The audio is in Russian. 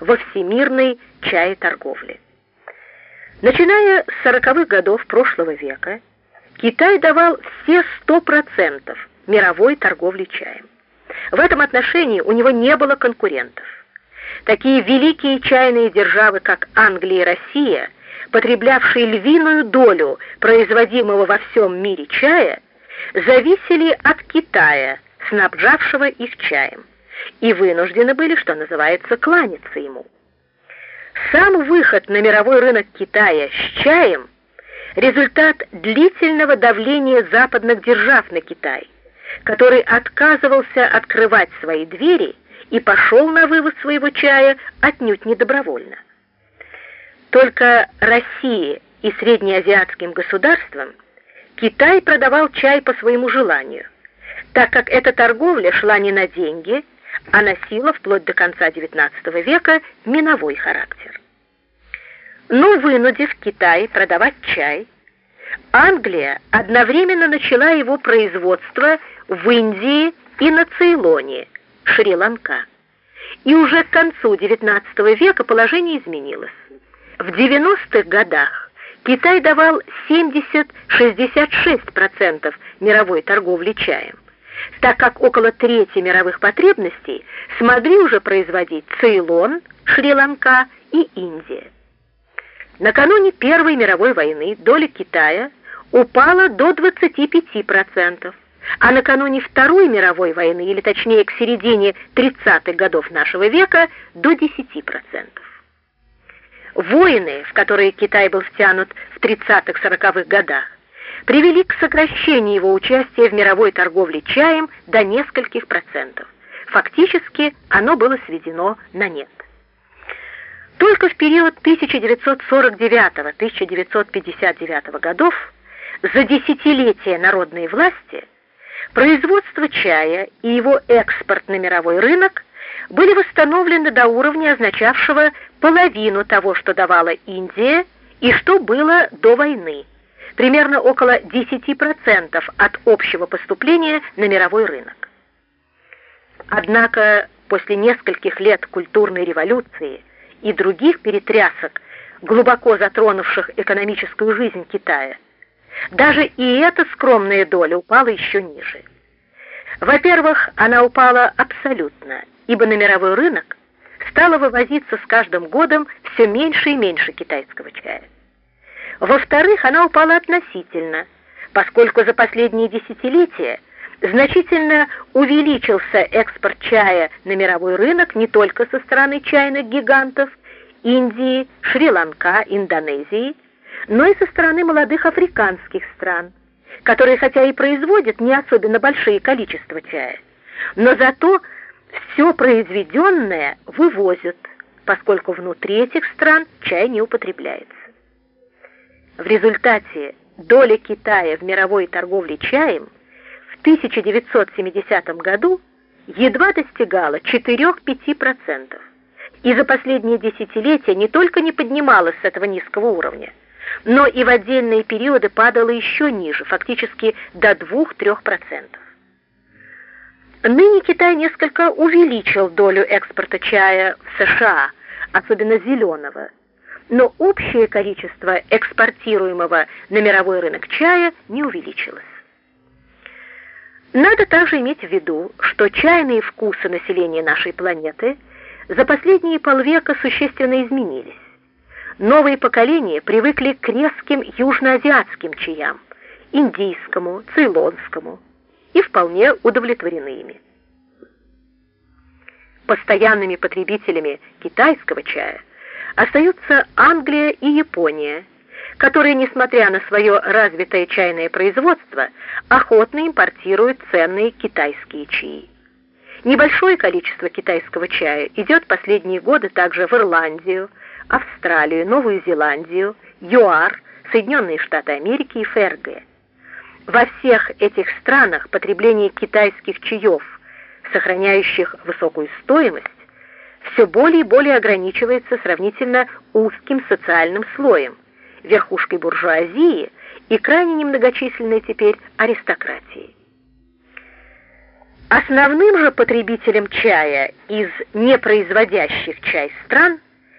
во всемирной чаеторговле. Начиная с 40-х годов прошлого века, Китай давал все 100% мировой торговли чаем. В этом отношении у него не было конкурентов. Такие великие чайные державы, как Англия и Россия, потреблявшие львиную долю производимого во всем мире чая, зависели от Китая, снабжавшего их чаем, и вынуждены были, что называется, кланяться ему. Сам выход на мировой рынок Китая с чаем – результат длительного давления западных держав на Китай, который отказывался открывать свои двери и пошел на вывоз своего чая отнюдь не добровольно. Только России и среднеазиатским государствам Китай продавал чай по своему желанию, так как эта торговля шла не на деньги, а носила вплоть до конца XIX века миновой характер. Но вынудив Китай продавать чай, Англия одновременно начала его производство в Индии и на Цейлоне, Шри-Ланка. И уже к концу XIX века положение изменилось. В 90-х годах Китай давал 70-66% мировой торговли чаем, так как около трети мировых потребностей смогли уже производить Цейлон, Шри-Ланка и Индия. Накануне Первой мировой войны доля Китая упала до 25%, а накануне Второй мировой войны, или точнее к середине 30-х годов нашего века, до 10%. Войны, в которые Китай был втянут в 30-40-х годах, привели к сокращению его участия в мировой торговле чаем до нескольких процентов. Фактически оно было сведено на нет. Только в период 1949-1959 годов, за десятилетия народной власти, производство чая и его экспорт на мировой рынок были восстановлены до уровня, означавшего половину того, что давала Индия и что было до войны, примерно около 10% от общего поступления на мировой рынок. Однако после нескольких лет культурной революции и других перетрясок, глубоко затронувших экономическую жизнь Китая, даже и эта скромная доля упала еще ниже. Во-первых, она упала абсолютно, ибо на мировой рынок стало вывозиться с каждым годом все меньше и меньше китайского чая. Во-вторых, она упала относительно, поскольку за последние десятилетия значительно увеличился экспорт чая на мировой рынок не только со стороны чайных гигантов Индии, Шри-Ланка, Индонезии, но и со стороны молодых африканских стран, которые хотя и производят не особенно большие количества чая, но зато все произведенное вывозят, поскольку внутри этих стран чай не употребляется. В результате доля Китая в мировой торговле чаем в 1970 году едва достигала 4-5%, и за последние десятилетия не только не поднималась с этого низкого уровня, но и в отдельные периоды падала еще ниже, фактически до 2-3%. Ныне Китай несколько увеличил долю экспорта чая в США, особенно зеленого, но общее количество экспортируемого на мировой рынок чая не увеличилось. Надо также иметь в виду, что чайные вкусы населения нашей планеты за последние полвека существенно изменились. Новые поколения привыкли к резким южноазиатским чаям, индийскому, цейлонскому, и вполне удовлетворены ими. Постоянными потребителями китайского чая остаются Англия и Япония, которые, несмотря на свое развитое чайное производство, охотно импортируют ценные китайские чаи. Небольшое количество китайского чая идет последние годы также в Ирландию, Австралию, Новую Зеландию, ЮАР, Соединенные Штаты Америки и ФРГ. Во всех этих странах потребление китайских чаев, сохраняющих высокую стоимость, все более и более ограничивается сравнительно узким социальным слоем, верхушкой буржуазии и крайне немногочисленной теперь аристократией. Основным же потребителем чая из непроизводящих чай стран